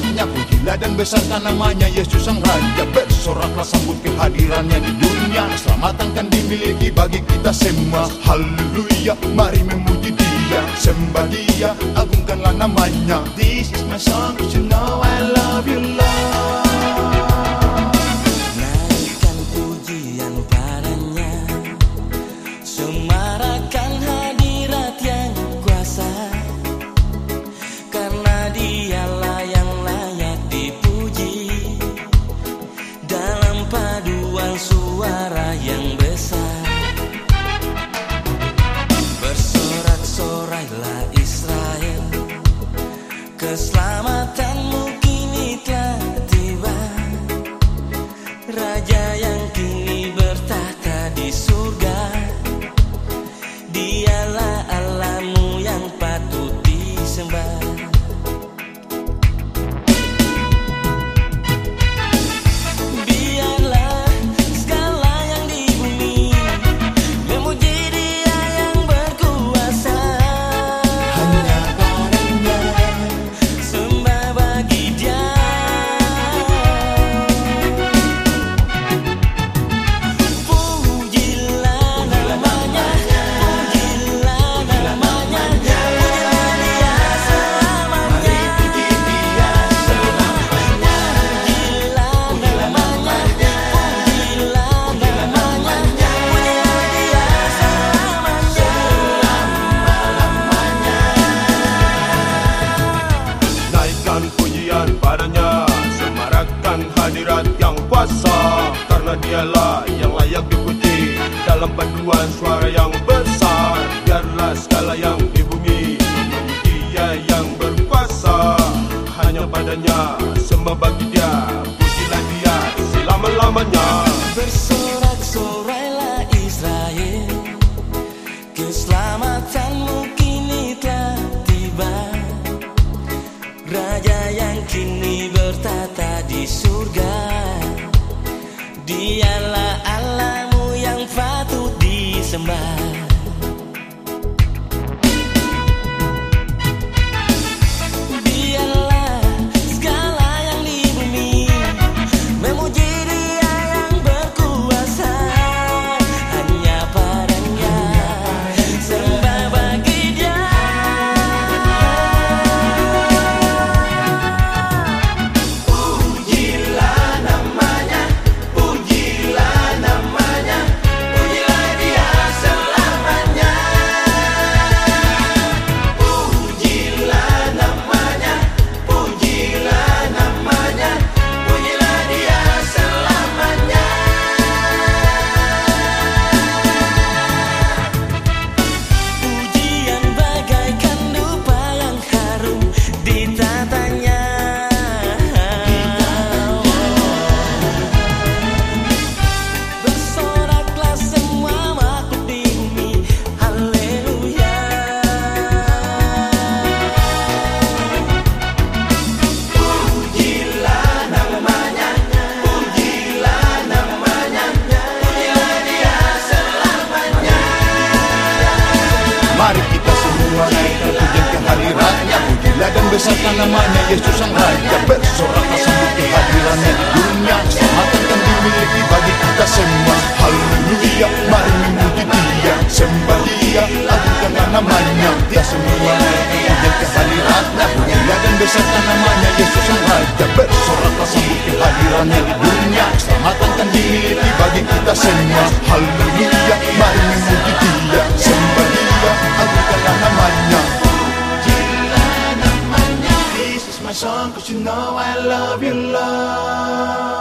hadiratnya Pujilah dan besarkan namanya Yesus Sang Raja. Bersoraklah sambut kehadirannya di dunia. Keselamatan kan dimiliki bagi kita semua. Haleluya, mari memuji dia. Sembah dia, agungkanlah namanya. This is my song, you know I love you Lord Raja padanya Semarakkan hadirat yang kuasa Karena dialah yang layak dipuji Dalam paduan suara yang besar. Biarlah segala yang di bumi dia yang berkuasa. Hanya padanya sembah bagi 怎么？namanya Yesus yang raja Bersorak sambut kehadirannya di dunia. Selamatkan yang dimiliki bagi kita semua. Haleluya, mari memuji dia Sembah dia, lakukanlah namanya Dia semua. Punya kehadirannya Mulia dan beserta namanya Yesus yang raja Bersorak sambut kehadirannya di dunia. Selamatkan yang dimiliki bagi kita semua. Haleluya, mari memuji dia. song, cause you know I love your love.